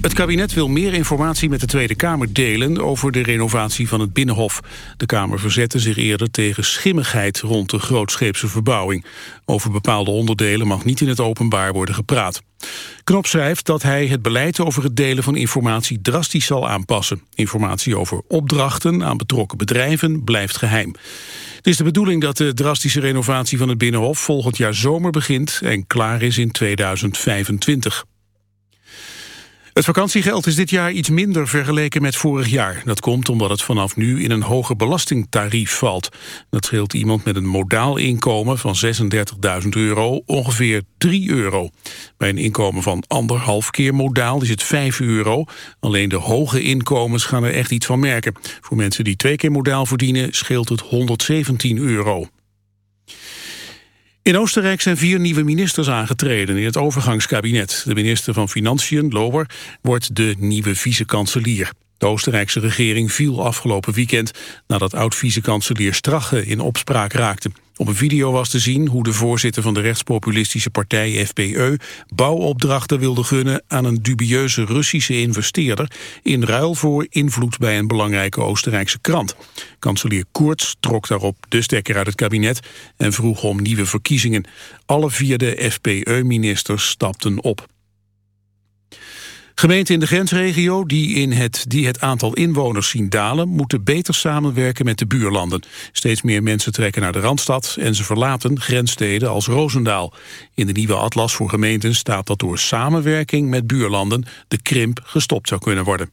Het kabinet wil meer informatie met de Tweede Kamer delen... over de renovatie van het Binnenhof. De Kamer verzette zich eerder tegen schimmigheid... rond de grootscheepse verbouwing. Over bepaalde onderdelen mag niet in het openbaar worden gepraat. Knop schrijft dat hij het beleid over het delen van informatie drastisch zal aanpassen. Informatie over opdrachten aan betrokken bedrijven blijft geheim. Het is de bedoeling dat de drastische renovatie van het Binnenhof volgend jaar zomer begint en klaar is in 2025. Het vakantiegeld is dit jaar iets minder vergeleken met vorig jaar. Dat komt omdat het vanaf nu in een hoger belastingtarief valt. Dat scheelt iemand met een modaal inkomen van 36.000 euro ongeveer 3 euro. Bij een inkomen van anderhalf keer modaal is het 5 euro. Alleen de hoge inkomens gaan er echt iets van merken. Voor mensen die twee keer modaal verdienen scheelt het 117 euro. In Oostenrijk zijn vier nieuwe ministers aangetreden in het overgangskabinet. De minister van Financiën, Lober, wordt de nieuwe vice-kanselier. De Oostenrijkse regering viel afgelopen weekend nadat oud-vice-kanselier Strache in opspraak raakte. Op een video was te zien hoe de voorzitter van de rechtspopulistische partij FPE bouwopdrachten wilde gunnen aan een dubieuze Russische investeerder in ruil voor invloed bij een belangrijke Oostenrijkse krant. Kanselier Koerts trok daarop de stekker uit het kabinet en vroeg om nieuwe verkiezingen. Alle vier de FPE-ministers stapten op. Gemeenten in de grensregio die, in het, die het aantal inwoners zien dalen... moeten beter samenwerken met de buurlanden. Steeds meer mensen trekken naar de Randstad... en ze verlaten grenssteden als Roosendaal. In de nieuwe atlas voor gemeenten staat dat door samenwerking met buurlanden... de krimp gestopt zou kunnen worden.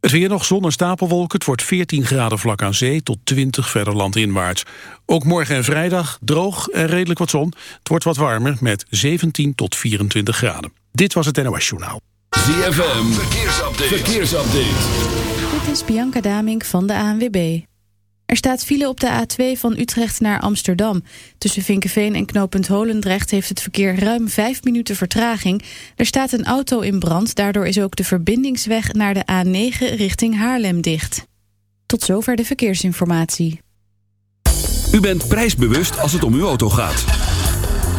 Het weer nog zon en stapelwolken. Het wordt 14 graden vlak aan zee tot 20 verder landinwaarts. Ook morgen en vrijdag droog en redelijk wat zon. Het wordt wat warmer met 17 tot 24 graden. Dit was het NOS Journaal. ZFM, verkeersupdate. verkeersupdate. Dit is Bianca Damink van de ANWB. Er staat file op de A2 van Utrecht naar Amsterdam. Tussen Vinkenveen en knooppunt Holendrecht heeft het verkeer ruim 5 minuten vertraging. Er staat een auto in brand, daardoor is ook de verbindingsweg naar de A9 richting Haarlem dicht. Tot zover de verkeersinformatie. U bent prijsbewust als het om uw auto gaat.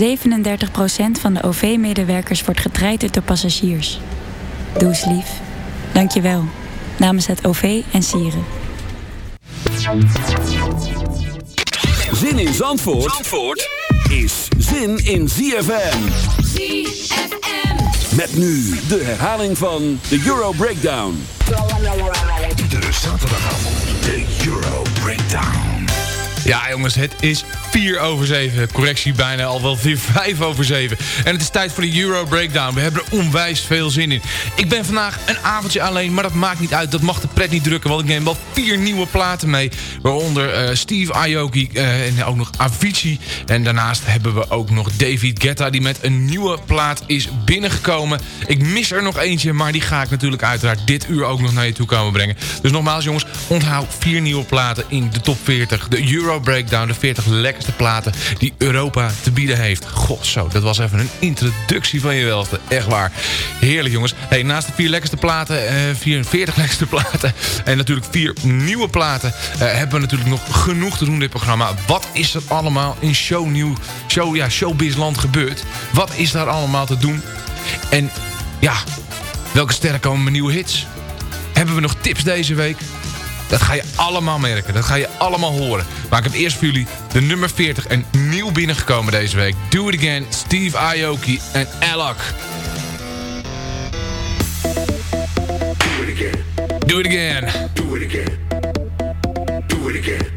37% van de OV-medewerkers wordt getraind door passagiers. Doe eens lief. Dank je wel. Namens het OV en Sieren. Zin in Zandvoort, Zandvoort is zin in ZFM. ZFM. Met nu de herhaling van de Euro Breakdown. Iedere zaterdagavond de Euro Breakdown. Ja jongens, het is 4 over 7. Correctie bijna al wel 4, 5 over 7. En het is tijd voor de Euro Breakdown. We hebben er onwijs veel zin in. Ik ben vandaag een avondje alleen, maar dat maakt niet uit. Dat mag de pret niet drukken, want ik neem wel vier nieuwe platen mee. Waaronder uh, Steve Aoki uh, en ook nog Avicii. En daarnaast hebben we ook nog David Guetta... die met een nieuwe plaat is binnengekomen. Ik mis er nog eentje, maar die ga ik natuurlijk uiteraard dit uur ook nog naar je toe komen brengen. Dus nogmaals jongens, onthoud vier nieuwe platen in de top 40. De Euro Breakdown, de 40 lekkerste platen die Europa te bieden heeft. God zo, dat was even een introductie van je welste. Echt waar. Heerlijk jongens. Hey, naast de vier lekkerste platen, eh, vier 40 lekkerste platen... en natuurlijk vier nieuwe platen... Uh, hebben we natuurlijk nog genoeg te doen in dit programma. Wat is er allemaal in shownieuw, show, ja, showbizland gebeurd? Wat is daar allemaal te doen? En ja, welke sterren komen met nieuwe hits? Hebben we nog tips deze week? Dat ga je allemaal merken. Dat ga je allemaal horen. Maar ik heb eerst voor jullie de nummer 40 en nieuw binnengekomen deze week. Do It Again, Steve Aoki en Alok. Do it again. Do it again. Do it again. Do it again.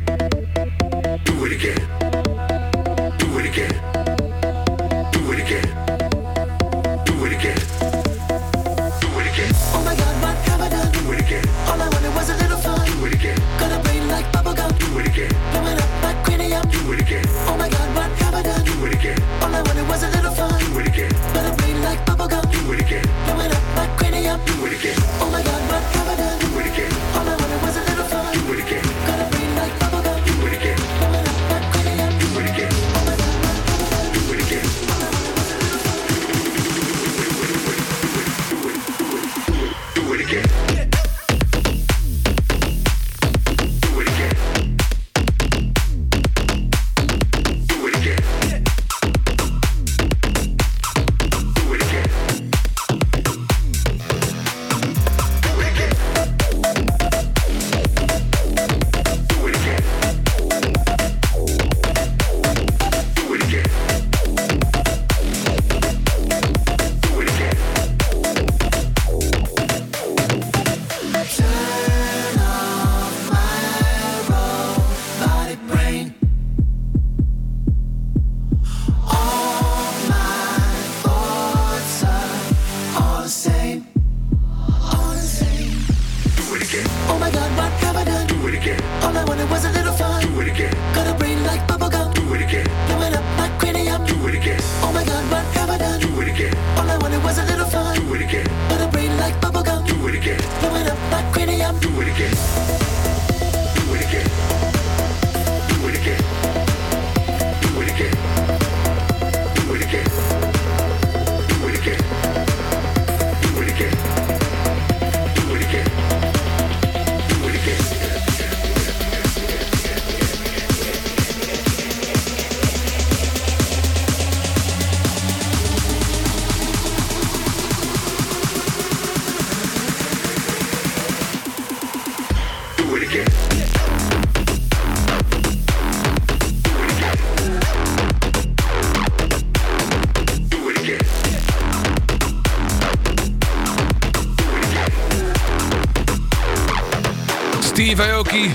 Steve Aoki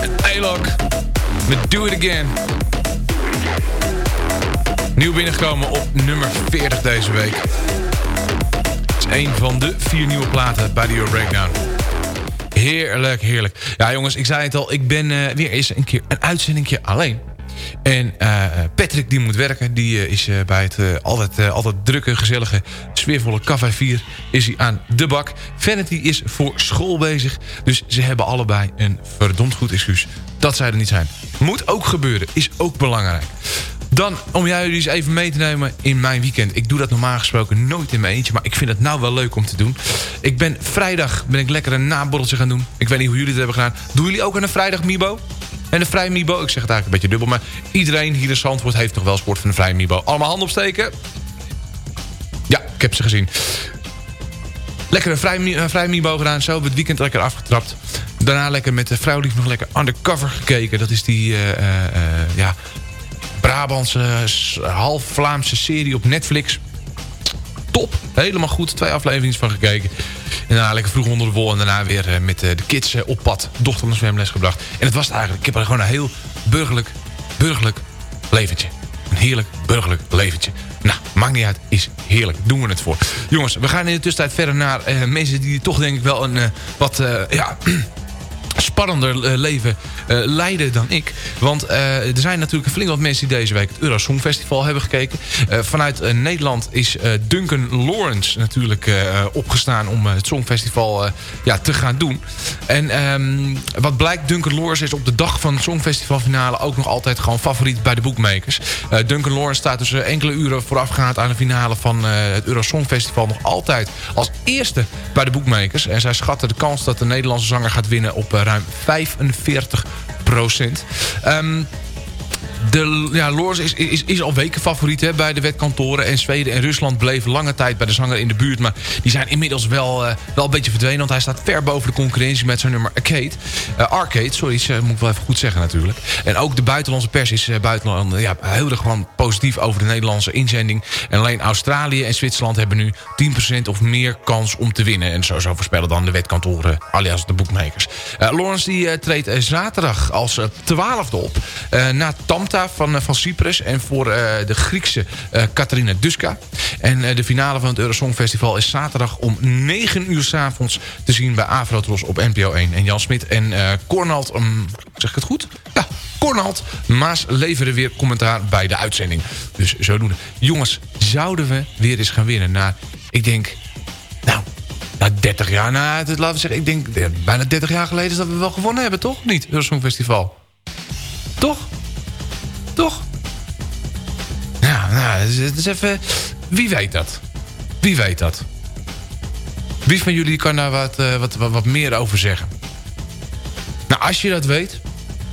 en Alok met Do It Again. Nieuw binnengekomen op nummer 40 deze week. Het is een van de vier nieuwe platen bij de Euro Breakdown. Heerlijk, heerlijk. Ja jongens, ik zei het al, ik ben eh, weer eens een keer een uitzendingje alleen. En eh, Patrick die moet werken, die eh, is bij het altijd, altijd drukke, gezellige, sfeervolle Café 4 is hij aan de bak. Vanity is voor school bezig, dus ze hebben allebei een verdomd goed excuus dat zij er niet zijn. Moet ook gebeuren, is ook belangrijk. Dan, om jullie eens even mee te nemen in mijn weekend. Ik doe dat normaal gesproken nooit in mijn eentje, maar ik vind het nou wel leuk om te doen. Ik ben vrijdag ben ik lekker een naborreltje gaan doen. Ik weet niet hoe jullie het hebben gedaan. Doen jullie ook aan een vrijdag Mibo? En een vrij Mibo, ik zeg het eigenlijk een beetje dubbel... maar iedereen hier in Zandvoort heeft toch wel sport van een vrij Mibo. Allemaal handen opsteken. Ja, ik heb ze gezien. Lekker een vrij, een gedaan. Zo het weekend lekker afgetrapt. Daarna lekker met de vrouwlief nog lekker undercover gekeken. Dat is die eh, eh, eh, ja, Brabantse, s- half Vlaamse serie op Netflix. top. Helemaal goed. Twee afleveringen van gekeken. En daarna lekker vroeg onder de wol. En daarna weer met de kids op pad. Dochter naar zwemles gebracht. En het was het eigenlijk. Ik heb er gewoon een heel burgerlijk, burgerlijk leventje. Een heerlijk burgerlijk leventje. Nou, maakt niet uit. Is heerlijk. Doen we het voor. Jongens, we gaan in de tussentijd verder naar uh, mensen die toch denk ik wel een uh, wat... Uh, ja, spannender leven uh, leiden dan ik. Want uh, er zijn natuurlijk flink wat mensen die deze week het Eurosong Festival hebben gekeken. Uh, vanuit Nederland is Duncan Lawrence natuurlijk opgestaan om het Songfestival ja, te gaan doen. En um, wat blijkt, Duncan Lawrence is op de dag van het Songfestivalfinale ook nog altijd gewoon favoriet bij de bookmakers. Duncan Lawrence staat dus enkele uren voorafgaand aan de finale van het Eurosong Festival nog altijd als eerste bij de bookmakers. En zij schatten de kans dat de Nederlandse zanger gaat winnen op ruim 45 procent. Um, de, ja, Loors is, is, is al weken favoriet hè, bij de wetkantoren. En Zweden en Rusland bleven lange tijd bij de zanger in de buurt. Maar die zijn inmiddels wel, uh, wel een beetje verdwenen. Want hij staat ver boven de concurrentie met zijn nummer Arcade. Uh, Arcade, sorry, uh, moet ik wel even goed zeggen natuurlijk. En ook de buitenlandse pers is buitenland, ja, heel erg gewoon positief over de Nederlandse inzending. En alleen Australië en Zwitserland hebben nu 10% of meer kans om te winnen. En zo, zo voorspellen dan de wetkantoren, alias de boekmakers. Lawrence die treedt zaterdag als twaalfde op. na Van, van Cyprus. En voor uh, de Griekse uh, Katarina Duska. En de finale van het Eurosong Festival is zaterdag om 9 uur s avonds te zien bij Avrotros op NPO 1. En Jan Smit en Cornald, um, zeg ik het goed? Ja, Cornald Maas leveren weer commentaar bij de uitzending. Dus zodoende. Jongens, zouden we weer eens gaan winnen? Na, ik denk, nou, na 30 jaar, na, nou, laten zeggen, ik denk bijna 30 jaar geleden is dat we wel gewonnen hebben, toch? Niet, Eurosong Festival. Toch? Toch? Ja, nou, het is even... Wie weet dat? Wie weet dat? Wie van jullie kan daar wat, uh, wat, wat, wat meer over zeggen? Nou, als je dat weet,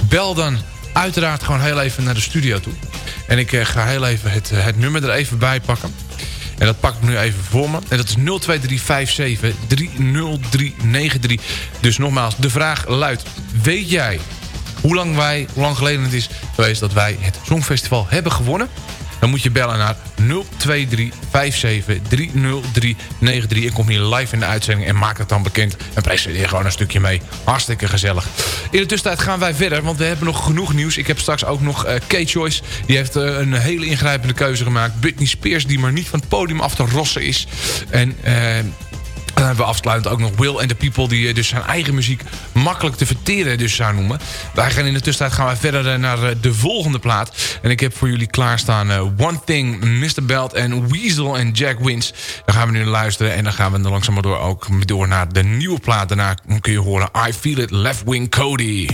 bel dan uiteraard gewoon heel even naar de studio toe. En ik uh, ga heel even het, uh, het nummer er even bij pakken. En dat pak ik nu even voor me. En dat is 02357 Dus nogmaals, de vraag luidt... Weet jij hoe lang, wij, hoe lang geleden het is geweest dat wij het Songfestival hebben gewonnen. Dan moet je bellen naar 023 57 30393 en kom hier live in de uitzending en maak het dan bekend. En presenteer gewoon een stukje mee. Hartstikke gezellig. In de tussentijd gaan wij verder, want we hebben nog genoeg nieuws. Ik heb straks ook nog uh, Kate Joyce. Die heeft uh, een hele ingrijpende keuze gemaakt. Britney Spears, die maar niet van het podium af te rossen is. En... Uh, dan hebben we afsluitend ook nog Will and the People... die eh, dus zijn eigen muziek makkelijk te verteren dus zou noemen. Wij gaan in de tussentijd gaan we verder eh, naar eh, de volgende plaat. En ik heb voor jullie klaarstaan One Thing, Mr. Belt en Weasel en Jack Wins. Daar gaan we nu luisteren en dan gaan we dan langzaam door ook door naar de nieuwe plaat. Daarna kun je horen I Feel It, Left Wing Cody.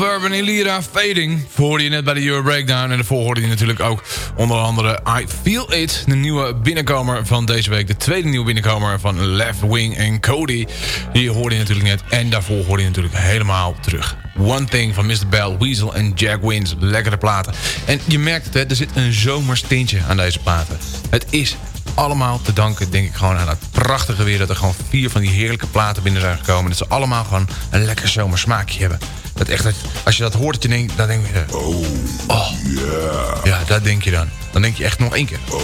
Alf Urban en Lira Fading. Hoorde je net bij de Euro Breakdown. En daarvoor hoorde je natuurlijk ook onder andere I Feel It. De nieuwe binnenkomer van deze week. De tweede nieuwe binnenkomer van Left Wing en Cody. Die hoorde je natuurlijk net. En daarvoor hoorde je natuurlijk helemaal terug. One Thing van Mr. Bell, Weasel en Jack Wins. Lekkere platen. En je merkt het, er zit een zomerstintje aan deze platen. Het is allemaal te danken, denk ik, gewoon aan het prachtige weer... dat er gewoon vier van die heerlijke platen binnen zijn gekomen. Dat ze allemaal gewoon een lekker zomersmaakje hebben. Dat echt, als je dat hoort, dat je denkt, dan denk je... Oh, oh, yeah. Ja, dat denk je dan. Dan denk je echt nog één keer. Oh,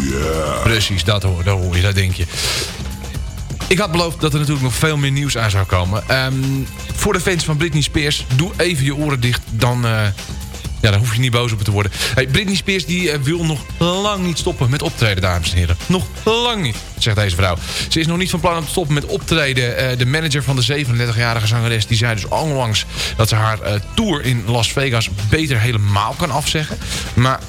yeah. Precies, dat hoor, dat hoor je, dat denk je. Ik had beloofd dat er natuurlijk nog veel meer nieuws aan zou komen. Um, voor de fans van Britney Spears, doe even je oren dicht. Dan, uh, ja, daar hoef je niet boos op te worden. Hey, Britney Spears die, uh, wil nog lang niet stoppen met optreden, dames en heren. Nog lang niet, zegt deze vrouw. Ze is nog niet van plan om te stoppen met optreden. Uh, de manager van de 37-jarige zangeres die zei dus onlangs... dat ze haar tour in Las Vegas beter helemaal kan afzeggen. Maar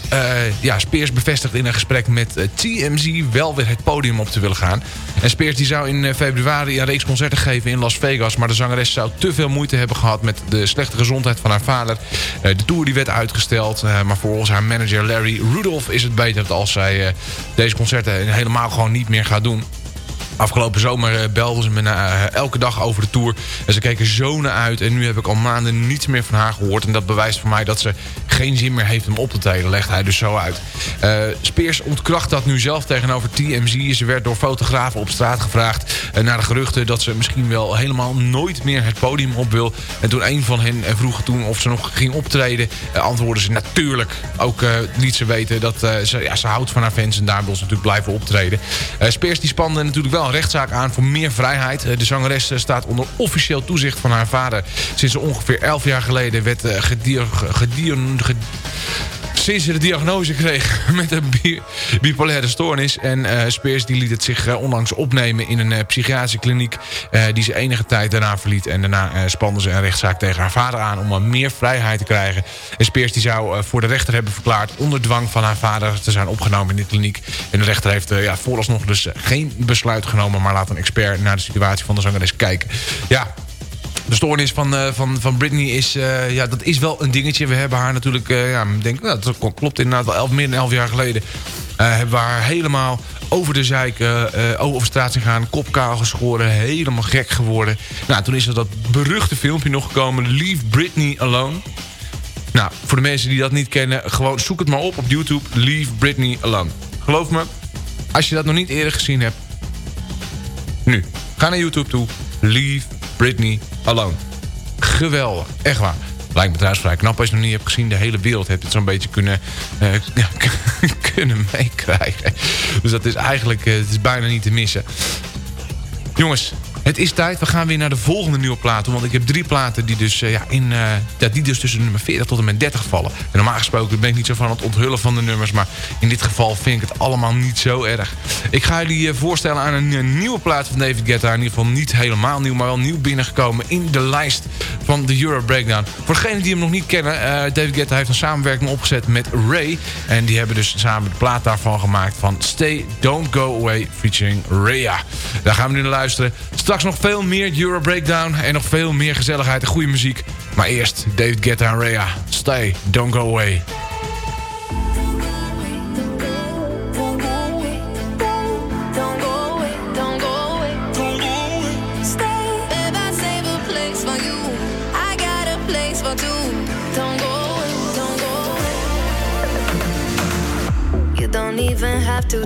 ja, Spears bevestigt in een gesprek met TMZ... wel weer het podium op te willen gaan. En Spears die zou in februari een reeks concerten geven in Las Vegas... maar de zangeres zou te veel moeite hebben gehad... met de slechte gezondheid van haar vader. de tour die werd uit uitgesteld. Maar volgens haar manager Larry Rudolph is het beter als zij deze concerten helemaal gewoon niet meer gaat doen. Afgelopen zomer uh, belden ze me na, elke dag over de tour. En ze keken zo naar uit. En nu heb ik al maanden niets meer van haar gehoord. En dat bewijst voor mij dat ze geen zin meer heeft om op te treden. Legt hij dus zo uit. Uh, Spears ontkracht dat nu zelf tegenover TMZ. Ze werd door fotografen op straat gevraagd... Uh, naar de geruchten dat ze misschien wel helemaal nooit meer het podium op wil. En toen een van hen vroeg toen of ze nog ging optreden... antwoordde ze natuurlijk. Ook liet ze weten dat ze, ja, ze houdt van haar fans... en daar wil ze natuurlijk blijven optreden. Spears die spande natuurlijk wel een rechtszaak aan voor meer vrijheid. De zangeres staat onder officieel toezicht van haar vader... sinds ongeveer 11 jaar geleden werd gedier, sinds ze de diagnose kreeg met een bipolaire stoornis. En uh, Spears die liet het zich uh, onlangs opnemen in een uh, psychiatrische kliniek... die ze enige tijd daarna verliet. En daarna spande ze een rechtszaak tegen haar vader aan... om meer vrijheid te krijgen. En Spears die zou voor de rechter hebben verklaard... onder dwang van haar vader te zijn opgenomen in de kliniek. En de rechter heeft ja, vooralsnog dus geen besluit genomen... maar laat een expert naar de situatie van de zangeres kijken. Ja, de stoornis van, uh, van, van Britney is, uh, ja, dat is wel een dingetje. We hebben haar natuurlijk, uh, ja, denk, nou, dat klopt inderdaad wel elf, meer dan elf jaar geleden. hebben we haar helemaal over de zeik, over straat zijn gaan, kopkaal geschoren, helemaal gek geworden. Nou, toen is er dat beruchte filmpje nog gekomen, Leave Britney Alone. Nou, voor de mensen die dat niet kennen, gewoon zoek het maar op op YouTube, Leave Britney Alone. Geloof me, als je dat nog niet eerder gezien hebt, nu, ga naar YouTube toe, Leave Britney Alone. Geweldig, echt waar. Lijkt me trouwens vrij knap als je nog niet hebt gezien. De hele wereld heeft het zo'n beetje kunnen, uh, kunnen meekrijgen. Dus dat is eigenlijk uh, het is bijna niet te missen. Jongens, het is tijd. We gaan weer naar de volgende nieuwe platen. Want ik heb drie platen die dus, uh, ja, in, ja, die dus tussen nummer 40 tot en met 30 vallen. En normaal gesproken ben ik niet zo van het onthullen van de nummers. Maar in dit geval vind ik het allemaal niet zo erg. Ik ga jullie uh, voorstellen aan een, nieuwe plaat van David Guetta. In ieder geval niet helemaal nieuw, maar wel nieuw binnengekomen in de lijst van de Euro Breakdown. Voor degenen die hem nog niet kennen, David Guetta heeft een samenwerking opgezet met Ray. En die hebben dus samen de plaat daarvan gemaakt van Stay, Don't Go Away featuring Raya. Daar gaan we nu naar luisteren. Straks Straks nog veel meer Euro Breakdown en nog veel meer gezelligheid en goede muziek. Maar eerst David Guetta en Rhea. Stay, don't go away. don't even have to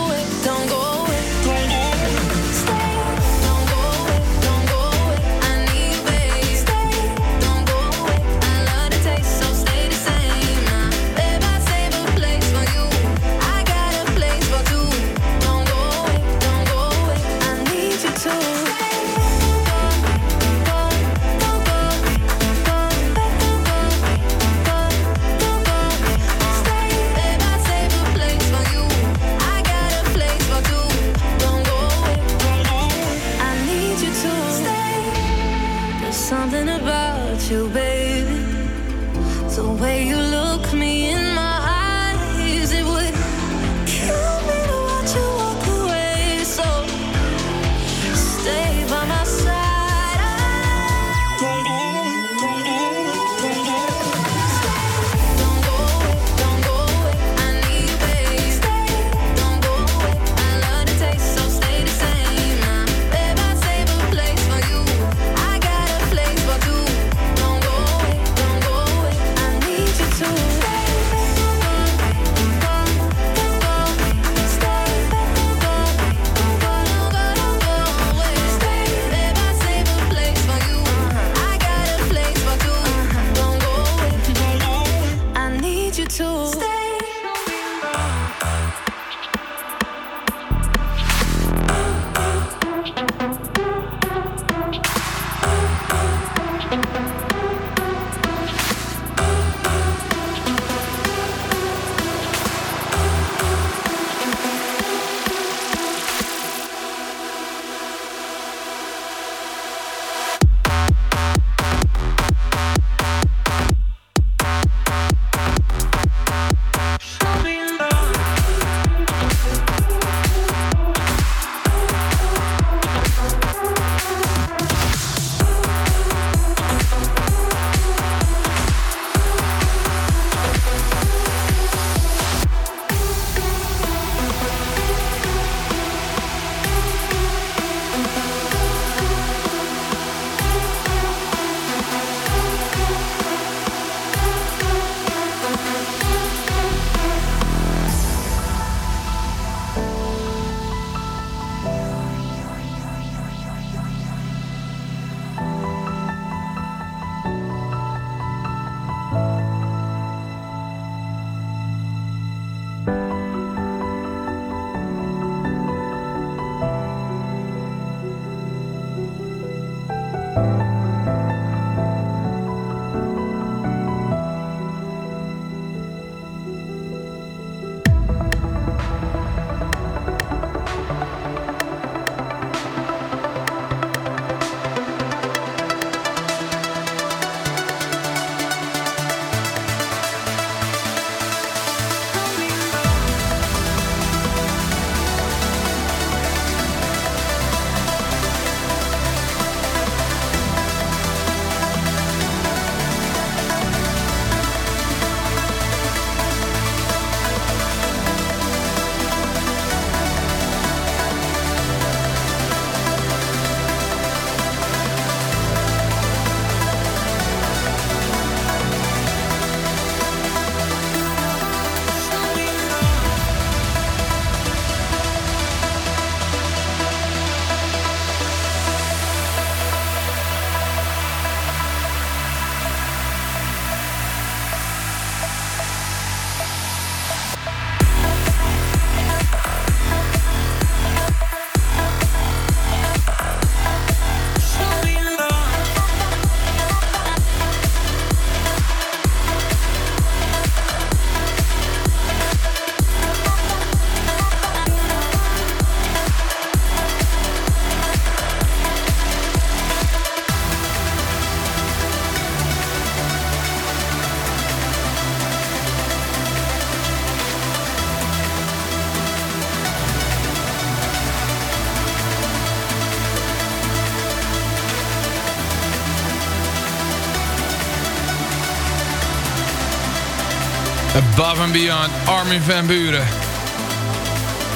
Above and Beyond, Armin van Buren.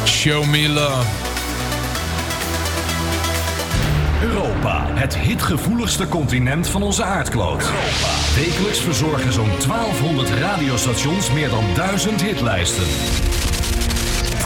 Show me love. Europa, het hitgevoeligste continent van onze aardkloot. Wekelijks verzorgen zo'n 1200 radiostations meer dan 1000 hitlijsten.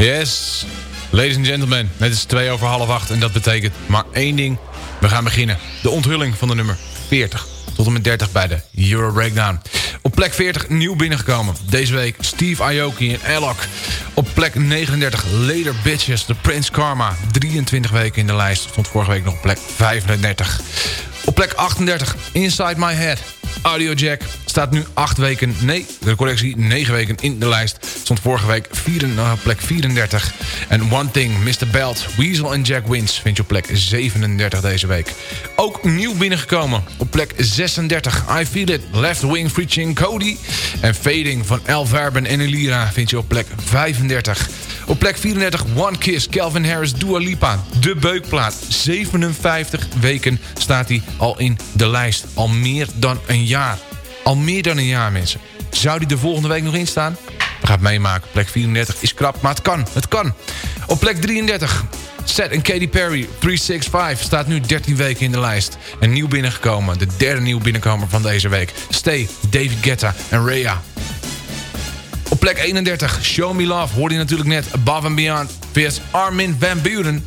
Yes, ladies and gentlemen, het is twee over half acht en dat betekent maar één ding. We gaan beginnen. De onthulling van de nummer 40 tot en met 30 bij de Euro Breakdown. Op plek 40 nieuw binnengekomen. Deze week Steve Aoki en Alok. Op plek 39 Later Bitches, de Prince Karma. 23 weken in de lijst. Stond vorige week nog op plek 35. Op plek 38 Inside My Head. Audio Jack staat nu 8 weken, nee, de correctie, 9 weken in de lijst. Stond vorige week vier, uh, plek 34. En One Thing, Mr. Belt, Weasel en Jack Wins vind je op plek 37 deze week. Ook nieuw binnengekomen op plek 36. I Feel It, Left Wing featuring Cody. En Fading van El Verben en Elira vind je op plek 35. Op plek 34 One Kiss, Calvin Harris, Dua Lipa. De beukplaat. 57 weken staat hij al in de lijst. Al meer dan een jaar. Al meer dan een jaar, mensen. Zou die de volgende week nog in staan? We gaan het meemaken. Plek 34 is krap, maar het kan. Het kan. Op plek 33 Seth en Katy Perry, 365, staat nu 13 weken in de lijst. En nieuw binnengekomen, de derde nieuw binnenkomer van deze week. Stay, David Guetta en Rhea. Op plek 31, Show Me Love, hoorde je natuurlijk net Above and Beyond, vs Armin van Buren.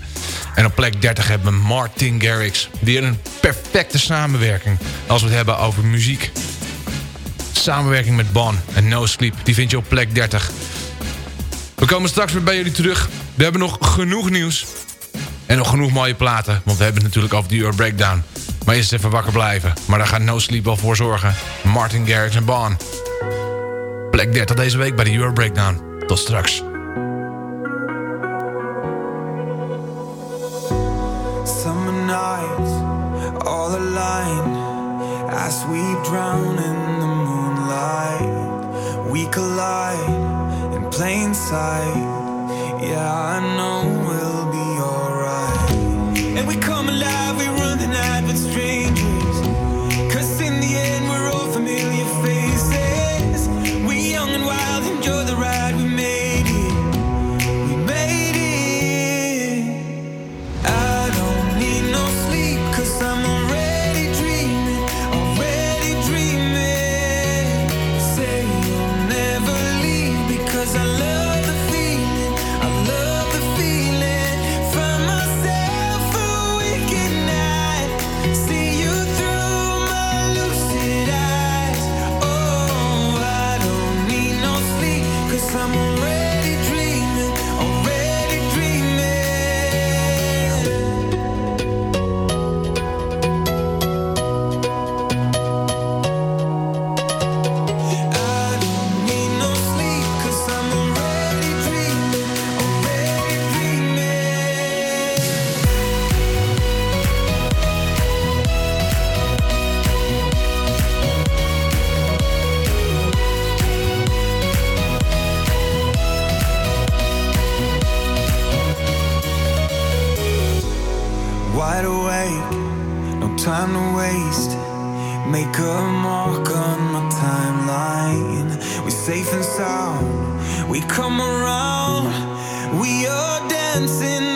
En op plek 30 hebben we Martin Garrix. Weer een perfecte samenwerking als we het hebben over muziek. Samenwerking met Bon en No Sleep, die vind je op plek 30. We komen straks weer bij jullie terug. We hebben nog genoeg nieuws. En nog genoeg mooie platen, want we hebben het natuurlijk over de Euro Breakdown. Maar eerst even wakker blijven. Maar daar gaat No Sleep wel voor zorgen. Martin Garrix en Bon. Plek 30 deze week bij de Euro Breakdown. Tot straks. Summer nights, all aligned As we drown in the moonlight We collide in plain sight Yeah, I know we'll be alright And we come alive, we time to waste. Make a mark on my timeline. We're safe and sound. We come around. We are dancing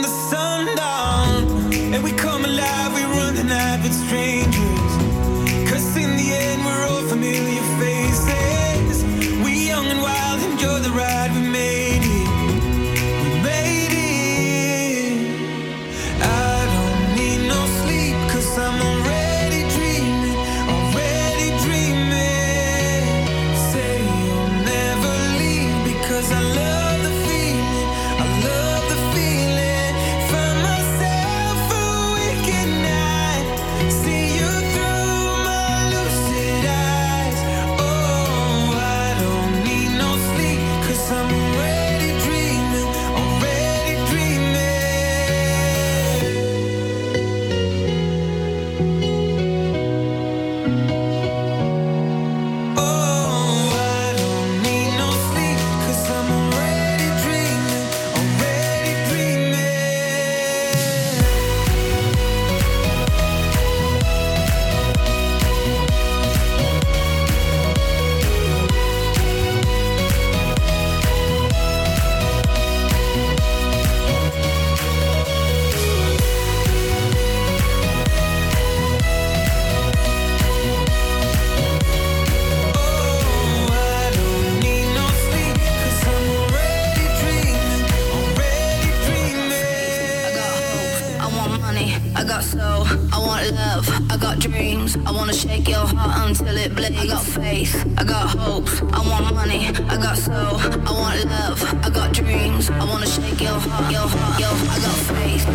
soul, I want love, I got dreams. I wanna shake your heart, your heart, your I got faith,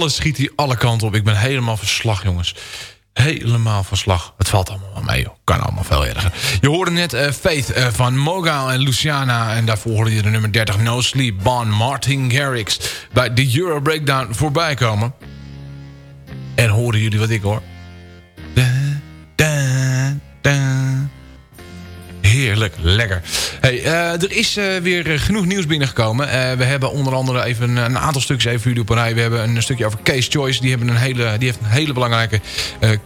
Alles schiet hier alle kanten op. Ik ben helemaal verslag, jongens. Helemaal verslag. Het valt allemaal mee, joh. Kan allemaal veel erger. Je hoorde net eh, Faith eh, van Mogal en Luciana. En daarvoor hoorde je de nummer 30 No Sleep. Bon Martin Garrix. Bij de Euro Breakdown voorbij komen. En horen jullie wat ik hoor? Heerlijk, lekker. Hey, eh, er is eh, weer genoeg nieuws binnengekomen. Eh, we hebben onder andere even een aantal stukjes even jullie op een rij. We hebben een stukje over Case Choice. Die, hebben een hele, die heeft een hele belangrijke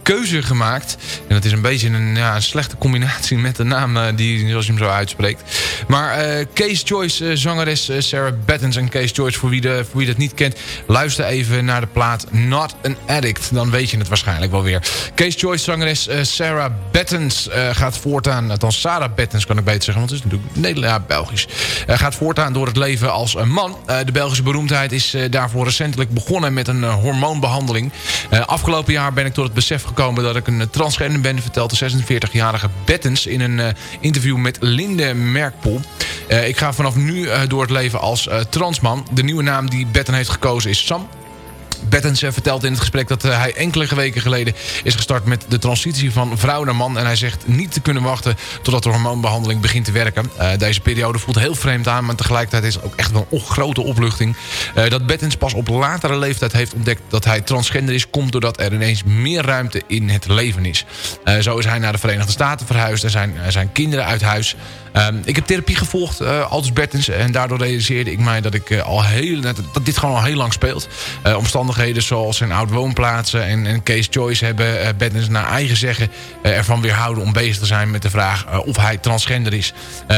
keuze gemaakt. En dat is een beetje een, ja, een slechte combinatie met de naam die, zoals je hem zo uitspreekt. Maar Case Choice, eh, zangeres Sarah Battens en Case Choice, voor wie, dat niet kent, luister even naar de plaat Not an Addict. Dan weet je het waarschijnlijk wel weer. Case Choice, zangeres Sarah Battens gaat voortaan, althans Sarah Battens kan ik beter zeggen, want het is natuurlijk Nederland, ja, Belgisch. Gaat voortaan door het leven als een man. Eh, de Belgische beroemdheid is eh, daarvoor recentelijk begonnen met een eh, hormoonbehandeling. Eh, afgelopen jaar ben ik tot het besef gekomen dat ik een transgender ben, vertelt de 46-jarige Battens in een interview met Linde Merkpoel. Ik ga vanaf nu door het leven als transman. De nieuwe naam die Batten heeft gekozen is Sam. Bettens vertelt in het gesprek dat hij enkele weken geleden is gestart met de transitie van vrouw naar man. En hij zegt niet te kunnen wachten totdat de hormoonbehandeling begint te werken. deze periode voelt heel vreemd aan, maar tegelijkertijd is het ook echt wel een grote opluchting. dat Bettens pas op latere leeftijd heeft ontdekt dat hij transgender is... komt doordat er ineens meer ruimte in het leven is. zo is hij naar de Verenigde Staten verhuisd en zijn, zijn kinderen uit huis... Ehm, ik heb therapie gevolgd, uh, Aldous Bertens. En daardoor realiseerde ik mij dat, ik, uh, al heel, dat dit gewoon al heel lang speelt. Uh, omstandigheden zoals zijn oud woonplaatsen en, Case Choice hebben uh, naar eigen zeggen ervan weerhouden om bezig te zijn met de vraag of hij transgender is.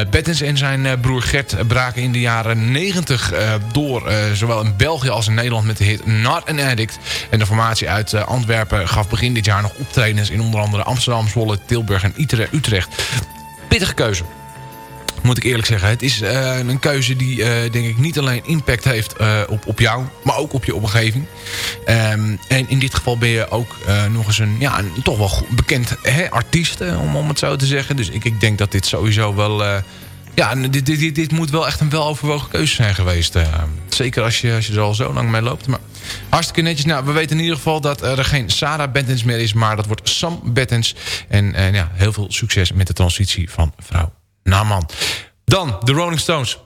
Bertens en zijn broer Gert braken in de jaren 90 door, zowel in België als in Nederland met de hit Not an Addict. En de formatie uit Antwerpen gaf begin dit jaar nog optredens in onder andere Amsterdam, Zwolle, Tilburg en Utrecht. Pittige keuze moet ik eerlijk zeggen. Het is uh, een keuze die uh, denk ik niet alleen impact heeft uh, op, op jou, maar ook op je omgeving. Um, en in dit geval ben je ook nog eens een, ja, een toch wel goed, bekend hè, artiest, om, om het zo te zeggen. Dus ik, ik denk dat dit sowieso wel... ja, dit, dit, dit, moet wel echt een weloverwogen keuze zijn geweest. zeker als je, als je er al zo lang mee loopt. Maar hartstikke netjes. Nou, we weten in ieder geval dat er geen Sarah Bettens meer is, maar dat wordt Sam Bettens. En, en ja, heel veel succes met de transitie van vrouw naar man. Dan de Rolling Stones.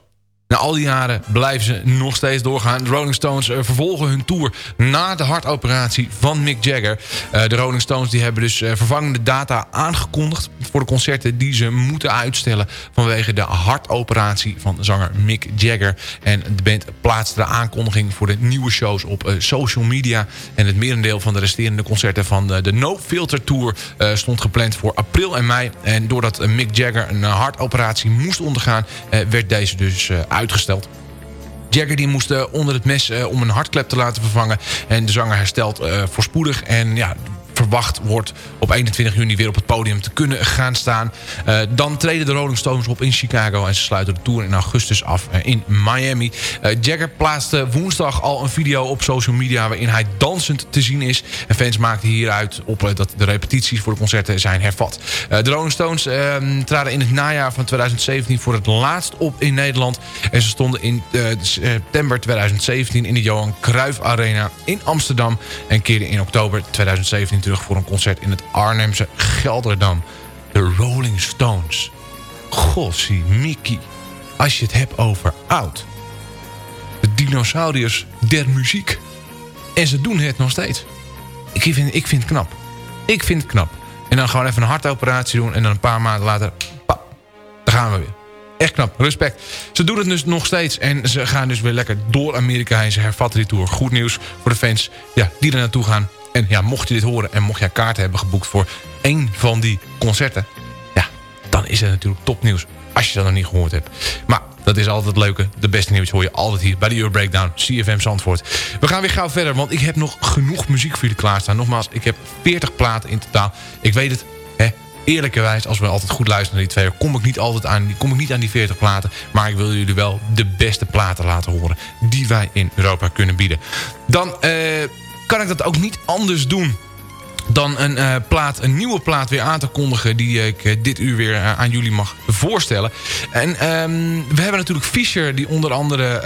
Na al die jaren blijven ze nog steeds doorgaan. De Rolling Stones uh, vervolgen hun tour na de hartoperatie van Mick Jagger. Uh, de Rolling Stones die hebben dus uh, vervangende data aangekondigd... voor de concerten die ze moeten uitstellen... vanwege de hartoperatie van zanger Mick Jagger. En de band plaatste de aankondiging voor de nieuwe shows op social media. En het merendeel van de resterende concerten van de No Filter Tour... stond gepland voor april en mei. En doordat Mick Jagger een hartoperatie moest ondergaan... werd deze dus uitgevoerd uitgesteld. Jagger die moest uh, onder het mes uh, om een hartklep te laten vervangen. En de zanger herstelt uh, voorspoedig. En ja, verwacht wordt op 21 juni weer op het podium te kunnen gaan staan. Uh, dan treden de Rolling Stones op in Chicago en ze sluiten de tour in augustus af uh, in Miami. Uh, Jagger plaatste woensdag al een video op social media waarin hij dansend te zien is. En fans maakten hieruit op dat de repetities voor de concerten zijn hervat. de Rolling Stones ehm, traden in het najaar van 2017 voor het laatst op in Nederland. En ze stonden in september 2017 in de Johan Cruijff Arena in Amsterdam. En keerden in oktober 2017 terug voor een concert in het Arnhemse Gelderdam. De Rolling Stones. Gossie, Mickey. Als je het hebt over oud. De dinosauriërs der muziek. En ze doen het nog steeds. Ik vind, ik vind het knap. Ik vind het knap. En dan gewoon even een hartoperatie doen. En dan een paar maanden later... Pap, daar gaan we weer. Echt knap, respect. Ze doen het dus nog steeds. En ze gaan dus weer lekker door Amerika heen. Ze hervatten die tour. Goed nieuws voor de fans ja, die er naartoe gaan. En ja, mocht je dit horen en mocht jij kaarten hebben geboekt voor één van die concerten... ja, dan is het natuurlijk topnieuws als je dat nog niet gehoord hebt. Maar dat is altijd het leuke. De beste nieuws hoor je altijd hier bij de Euro Breakdown. CFM Zandvoort. We gaan weer gauw verder, want ik heb nog genoeg muziek voor jullie klaarstaan. Nogmaals, ik heb 40 platen in totaal. Ik weet het, hè, eerlijkerwijs, als we altijd goed luisteren naar die twee... kom ik niet altijd aan, kom ik niet aan die 40 platen. Maar ik wil jullie wel de beste platen laten horen... die wij in Europa kunnen bieden. Dan... eh kan ik dat ook niet anders doen dan een, uh, plaat, een nieuwe plaat weer aan te kondigen... die ik uh, dit uur weer uh, aan jullie mag voorstellen. En um, we hebben natuurlijk Fischer... die onder andere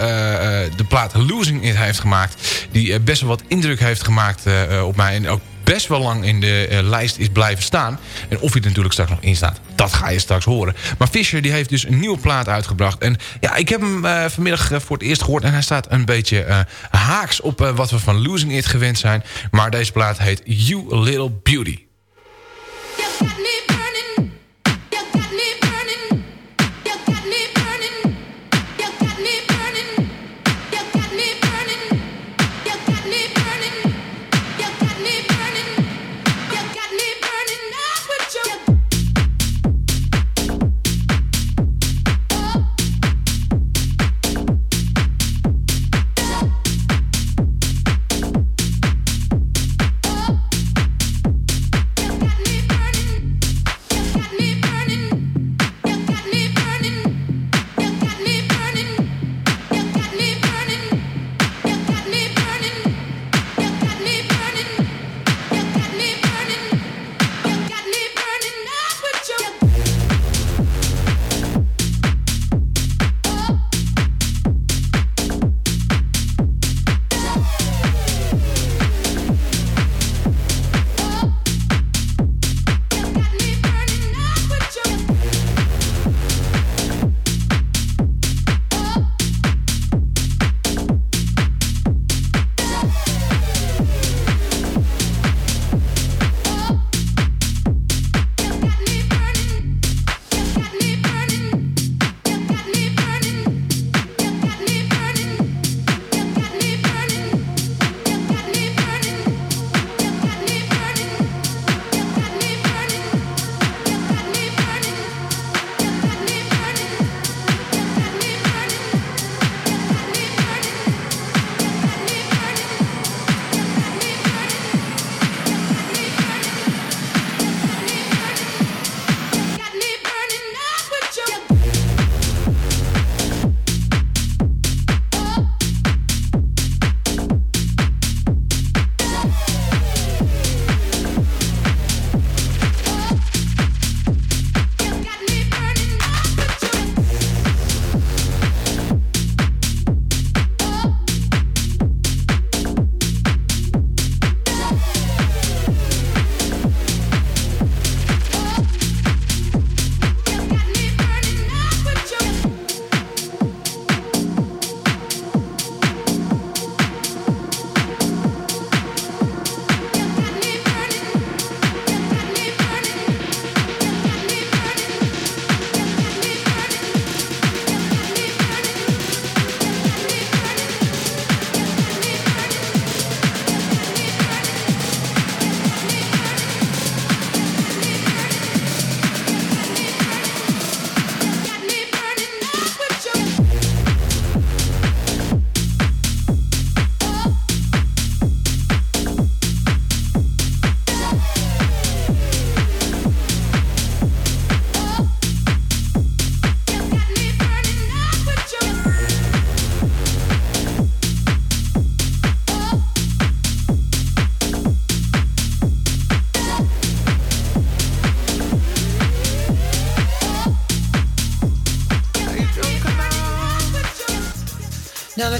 de plaat Losing It heeft gemaakt... die best wel wat indruk heeft gemaakt op mij... en ook best wel lang in de uh, lijst is blijven staan. En of hij er natuurlijk straks nog in staat, dat ga je straks horen. Maar Fisher die heeft dus een nieuwe plaat uitgebracht. En ja, ik heb hem uh, vanmiddag uh, voor het eerst gehoord. En hij staat een beetje haaks op wat we van Losing It gewend zijn. Maar deze plaat heet You Little Beauty.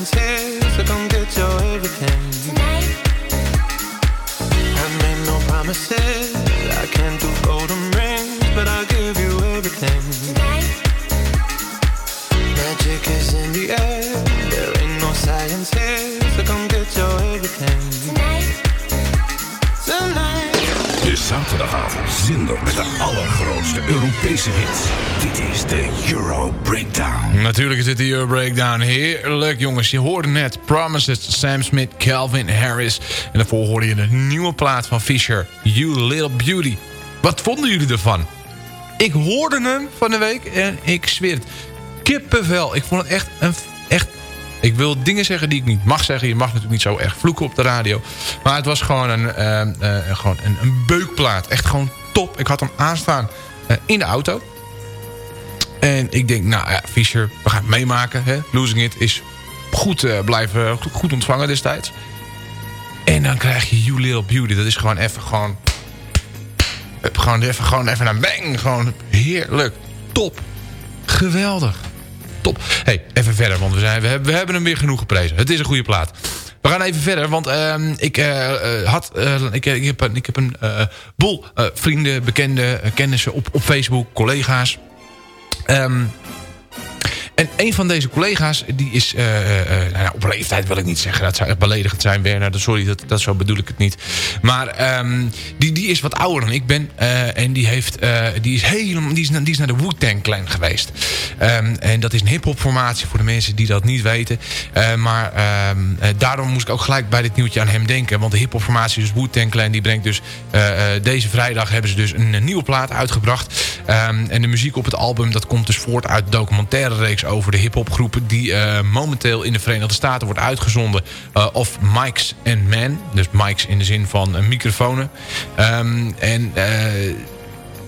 I'm gonna Europese hits. Dit is de Euro Breakdown. Natuurlijk is dit de Euro Breakdown. Heerlijk jongens. Je hoorde net Promises, Sam Smith, Calvin Harris. En daarvoor hoorde je de nieuwe plaat van Fisher, You Little Beauty. Wat vonden jullie ervan? Ik hoorde hem van de week en ik zweer het. Kippenvel. Ik vond het echt een... Echt, ik wil dingen zeggen die ik niet mag zeggen. Je mag natuurlijk niet zo erg vloeken op de radio. Maar het was gewoon een, eh, eh, gewoon een, een beukplaat. Echt gewoon top. Ik had hem aanstaan in de auto. En ik denk, nou ja, Fischer, we gaan het meemaken. Hè? Losing It is goed eh, blijven goed, goed ontvangen destijds. En dan krijg je You Little Beauty. Dat is gewoon even gewoon... Gewoon even, gewoon even een bang. Gewoon heerlijk. Top. Geweldig. Top. hey, even verder, want we, zijn, we, hebben, we hebben hem weer genoeg geprezen. Het is een goede plaat. We gaan even verder, want ehm, ik, eh, eh, had, eh, ik, ik heb, een- ik heb een boel vrienden, bekenden, kennissen op, op Facebook, collega's. Ehm, en een van deze collega's, die is eh, eh, nou op leeftijd wil ik niet zeggen. Dat zou echt beledigend zijn, Werner. Sorry, dat, dat zo bedoel ik het niet. Maar ehm, die, die is wat ouder dan ik ben. en die, heeft, die, is helemaal, die, is, naar- die is naar de Wu-Tang Clan geweest. Ehm, en dat is een hip-hop formatie voor de mensen die dat niet weten. Maar ehm, eh, daarom moest ik ook gelijk bij dit nieuwtje aan hem denken. Want de hip-hop formatie, dus Wu-Tang Clan, die brengt dus deze vrijdag hebben ze dus een nieuwe plaat uitgebracht. Ehm, en de muziek op het album, dat komt dus voort uit de documentaire reeks over de hip-hop die uh, momenteel in de Verenigde Staten wordt uitgezonden. Uh, of Mics and Men. Dus mics in de zin van uh, microfoons. Um, en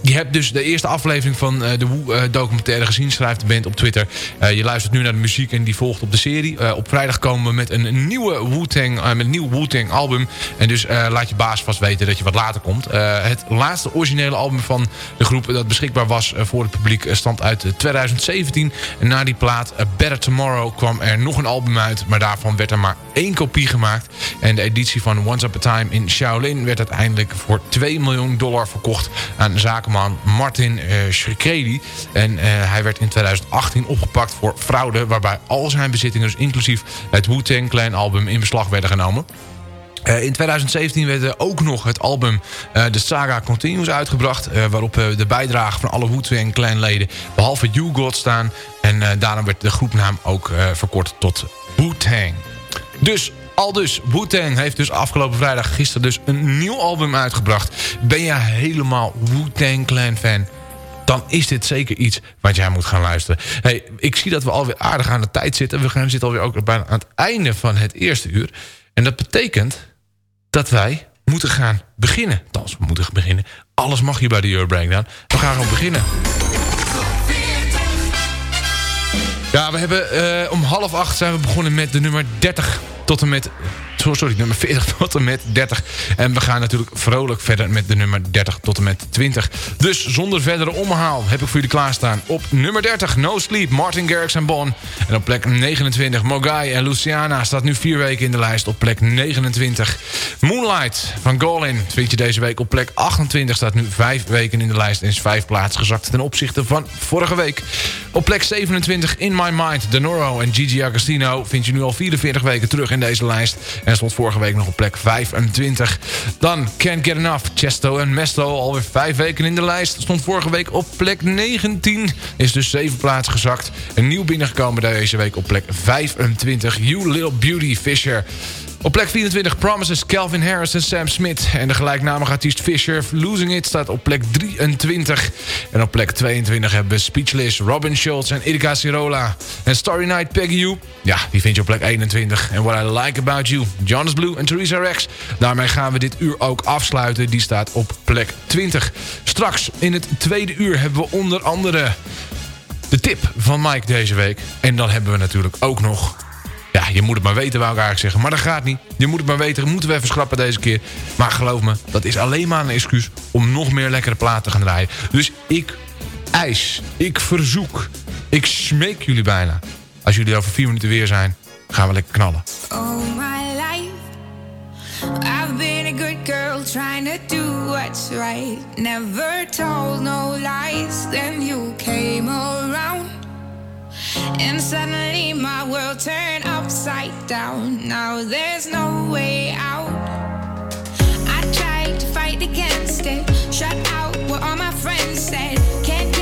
je hebt dus de eerste aflevering van uh, de Woe-documentaire gezien, schrijft de band op Twitter. Uh, je luistert nu naar de muziek en die volgt op de serie. Op vrijdag komen we met een nieuwe Wu-Tang, met nieuw Wu-Tang album. En dus laat je baas vast weten dat je wat later komt. het laatste originele album van de groep dat beschikbaar was voor het publiek stamt uit 2017. En na die plaat Better Tomorrow kwam er nog een album uit. Maar daarvan werd er maar één kopie gemaakt. En de editie van Once Upon a Time in Shaolin werd uiteindelijk voor 2 miljoen dollar verkocht aan zaken Martin uh, En uh, hij werd in 2018 opgepakt voor fraude... waarbij al zijn bezittingen, dus inclusief het Wu-Tang Clan album... in beslag werden genomen. Uh, in 2017 werd er ook nog het album uh, The Saga Continues uitgebracht... Waarop de bijdrage van alle Wu-Tang Clan-leden... behalve You God staan. En daarom werd de groepnaam ook verkort tot Wu-Tang. Dus al dus, Wu-Tang heeft dus afgelopen vrijdag gisteren dus een nieuw album uitgebracht. Ben je helemaal Wu-Tang Clan fan? Dan is dit zeker iets wat jij moet gaan luisteren. Hey, ik zie dat we alweer aardig aan de tijd zitten. We gaan zitten alweer ook bijna aan het einde van het eerste uur. En dat betekent dat wij moeten gaan beginnen. Althans, we moeten beginnen. Alles mag hier bij de Euro Breakdown. We gaan gewoon beginnen. Ja, we hebben uh, om half acht zijn we begonnen met de nummer 30 tot en met sorry, nummer 40 tot en met 30. En we gaan natuurlijk vrolijk verder met de nummer 30 tot en met 20. Dus zonder verdere omhaal heb ik voor jullie klaarstaan. Op nummer 30 No Sleep, Martin Garrix en Bon. En op plek 29 Mogai en Luciana staat nu vier weken in de lijst op plek 29. Moonlight van Golin vind je deze week op plek 28. Staat nu vijf weken in de lijst en is vijf plaatsen gezakt ten opzichte van vorige week. Op plek 27 In My Mind, Denoro en Gigi Agostino vind je nu al 44 weken terug in deze lijst. En stond vorige week nog op plek 25. Dan Can't Get Enough, Chesto en Mesto alweer vijf weken in de lijst. Stond vorige week op plek 19. Is dus zeven plaatsen gezakt. Een nieuw binnengekomen deze week op plek 25. You Little Beauty Fisher. Op plek 24 Promises Calvin Harris en Sam Smith. En de gelijknamige artiest Fisher Losing It staat op plek 23. En op plek 22 hebben we Speechless, Robin Schultz en Erika Cirola. En Story Night Peggy You, ja, die vind je op plek 21. En What I Like About You, Jonas Blue en Theresa Rex. Daarmee gaan we dit uur ook afsluiten. Die staat op plek 20. Straks in het tweede uur hebben we onder andere de tip van Mike deze week. En dan hebben we natuurlijk ook nog ja, je moet het maar weten, wou ik eigenlijk zeggen. Maar dat gaat niet. Je moet het maar weten. Moeten we even schrappen deze keer. Maar geloof me, dat is alleen maar een excuus... om nog meer lekkere platen te gaan draaien. Dus ik eis, ik verzoek, ik smeek jullie bijna. Als jullie over vier minuten weer zijn, gaan we lekker knallen. Oh my life I've been a good girl trying to do what's right Never told no lies Then you came around And suddenly my world turned upside down. Now there's no way out. I tried to fight against it, shut out what all my friends said. Can't